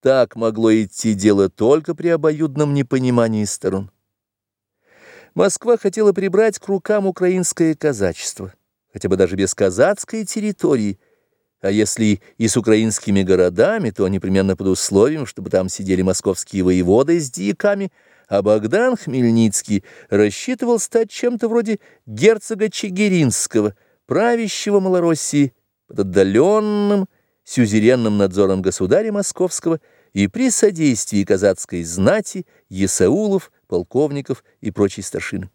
Так могло идти дело только при обоюдном непонимании сторон. Москва хотела прибрать к рукам украинское казачество, хотя бы даже без казацкой территории, а если и с украинскими городами, то непременно под условием, чтобы там сидели московские воеводы с дьяками, а Богдан Хмельницкий рассчитывал стать чем-то вроде герцога Чигиринского, правящего Малороссии, под отдаленным, сюзеренным надзором государя московского и при содействии казацкой знати, есаулов, полковников и прочей старшины.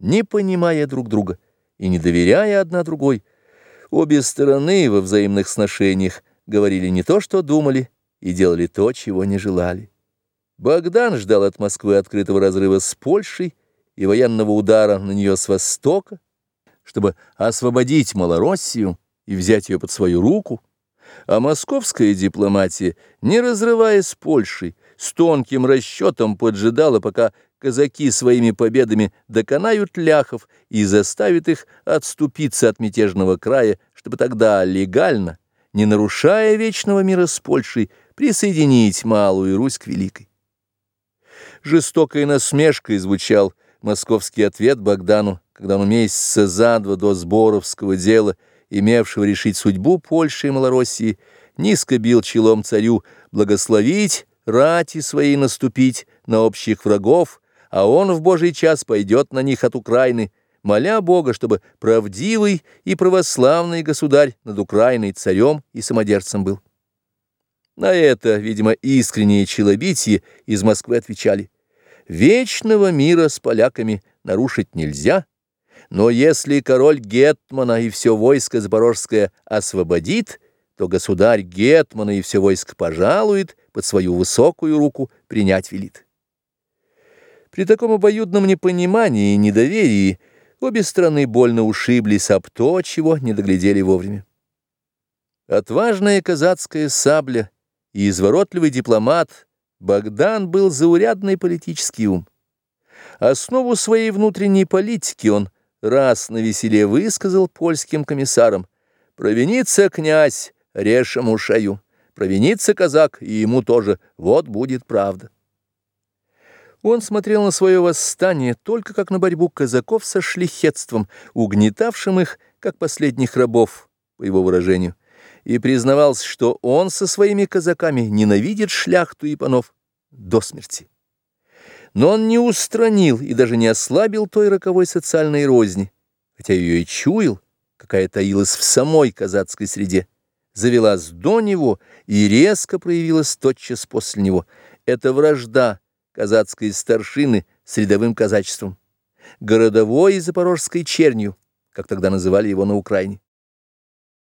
Не понимая друг друга и не доверяя одна другой, обе стороны во взаимных сношениях говорили не то, что думали, и делали то, чего не желали. Богдан ждал от Москвы открытого разрыва с Польшей и военного удара на нее с востока, чтобы освободить Малороссию и взять ее под свою руку, а московская дипломатия, не разрываясь с Польшей, с тонким расчетом поджидала, пока казаки своими победами доконают ляхов и заставят их отступиться от мятежного края, чтобы тогда легально, не нарушая вечного мира с Польшей, присоединить Малую Русь к Великой. Жестокой насмешкой звучал московский ответ Богдану, когда он месяца за два до Сборовского дела – имевшего решить судьбу Польши и Малороссии, низко бил челом царю благословить, рати своей наступить на общих врагов, а он в Божий час пойдет на них от Украины, моля Бога, чтобы правдивый и православный государь над Украиной царем и самодержцем был. На это, видимо, искреннее челобитие из Москвы отвечали. Вечного мира с поляками нарушить нельзя, но если король Гетмана и все войско Запорожское освободит, то государь Гетмана и все войско пожалует под свою высокую руку принять велит. При таком обоюдном непонимании и недоверии обе страны больно ушиблись об то, чего не доглядели вовремя. Отважная казацкая сабля и изворотливый дипломат Богдан был заурядный политический ум. Основу своей внутренней политики он – раз на веселе высказал польским комиссарам «Провинится князь, решим ушаю, провинится казак, и ему тоже, вот будет правда». Он смотрел на свое восстание только как на борьбу казаков со шлихетством, угнетавшим их, как последних рабов, по его выражению, и признавался, что он со своими казаками ненавидит шляхту и панов до смерти. Но он не устранил и даже не ослабил той роковой социальной розни, хотя ее и чуял, какая таилась в самой казацкой среде, завелась до него и резко проявилась тотчас после него. Это вражда казацкой старшины с рядовым казачеством, городовой и запорожской чернью, как тогда называли его на Украине.